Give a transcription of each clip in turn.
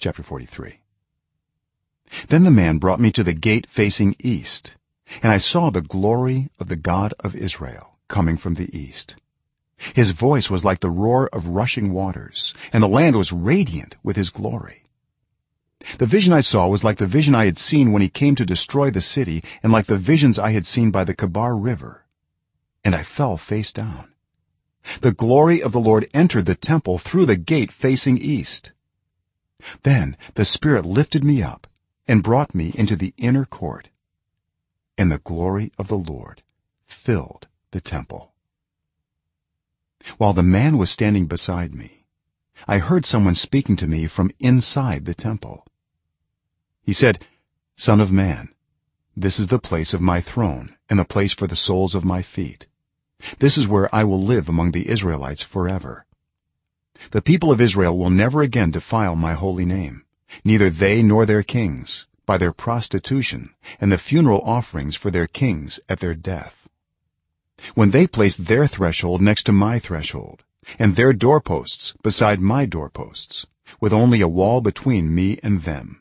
chapter 43 then the man brought me to the gate facing east and i saw the glory of the god of israel coming from the east. His voice was like the roar of rushing waters and the land was radiant with his glory. The vision i saw was like the vision i had seen when he came to destroy the city and like the visions i had seen by the kebar river. And i fell face down. The glory of the lord entered the temple through the gate facing east then the spirit lifted me up and brought me into the inner court and the glory of the lord filled the temple. While the man was standing beside me i heard someone speaking to me from inside the temple. He said son of man this is the place of my throne and the place for the soles of my feet. This is where i will live among the israelites forever the people of israel will never again defile my holy name. Neither they nor their kings by their prostitution and the funeral offerings for their kings at their death. When they placed their threshold next to my threshold and their doorposts beside my doorposts with only a wall between me and them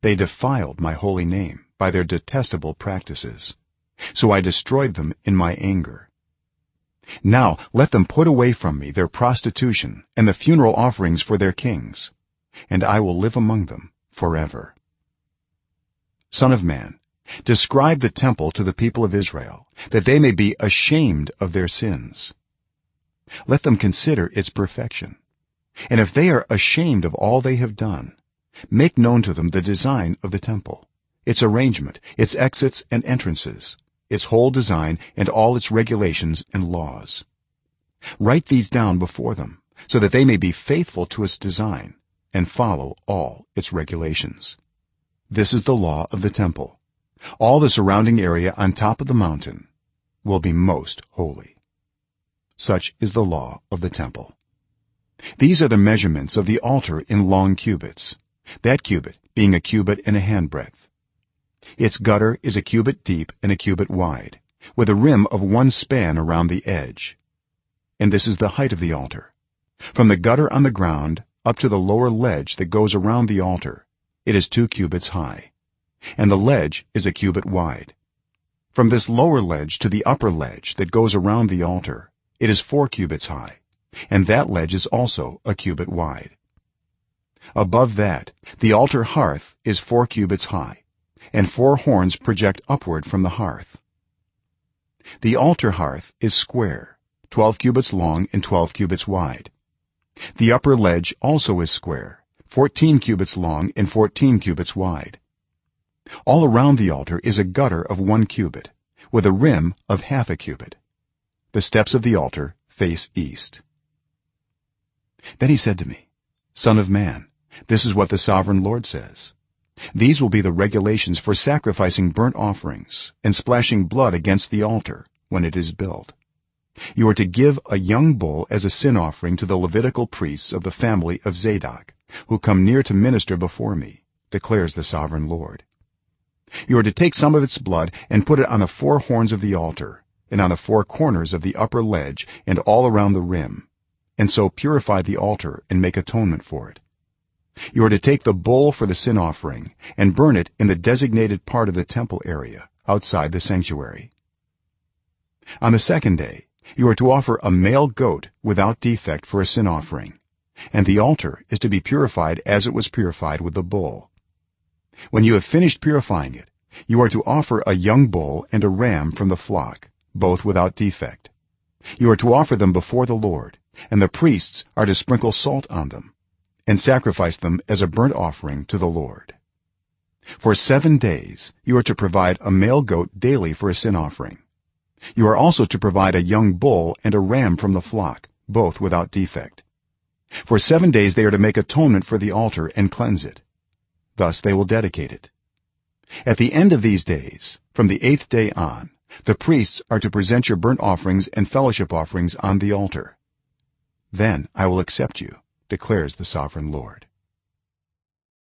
they defiled my holy name by their detestable practices. So i destroyed them in my anger now let them put away from me their prostitution and the funeral offerings for their kings and i will live among them forever. Son of man describe the temple to the people of israel that they may be ashamed of their sins. Let them consider its perfection. And if they are ashamed of all they have done make known to them the design of the temple its arrangement its exits and entrances its whole design and all its regulations and laws. Write these down before them so that they may be faithful to its design and follow all its regulations. This is the law of the temple. All the surrounding area on top of the mountain will be most holy. Such is the law of the temple. These are the measurements of the altar in long cubits. That cubit being a cubit and a handbreadth its gutter is a cubit deep and a cubit wide with a rim of one span around the edge. And this is the height of the altar. From the gutter on the ground up to the lower ledge that goes around the altar it is 2 cubits high. And the ledge is a cubit wide. From this lower ledge to the upper ledge that goes around the altar it is 4 cubits high. And that ledge is also a cubit wide. Above that the altar hearth is 4 cubits high and four horns project upward from the hearth. The altar hearth is square 12 cubits long and 12 cubits wide. The upper ledge also is square 14 cubits long and 14 cubits wide. All around the altar is a gutter of 1 cubit with a rim of half a cubit. The steps of the altar face east. Then he said to me son of man this is what the sovereign lord says these will be the regulations for sacrificing burnt offerings and splashing blood against the altar when it is built. You are to give a young bull as a sin offering to the levitical priests of the family of zadok who come near to minister before me declares the sovereign lord. You are to take some of its blood and put it on the four horns of the altar and on the four corners of the upper ledge and all around the rim and so purify the altar and make atonement for it you are to take the bull for the sin offering and burn it in the designated part of the temple area outside the sanctuary. On the second day you are to offer a male goat without defect for a sin offering and the altar is to be purified as it was purified with the bull when you have finished purifying it you are to offer a young bull and a ram from the flock both without defect. You are to offer them before the lord and the priests are to sprinkle salt on them and sacrifice them as a burnt offering to the lord. For 7 days you are to provide a male goat daily for a sin offering. You are also to provide a young bull and a ram from the flock both without defect. For 7 days they are to make atonement for the altar and cleanse it. Thus they will dedicate it. At the end of these days from the 8th day on the priests are to present your burnt offerings and fellowship offerings on the altar. Then i will accept you declares the sovereign lord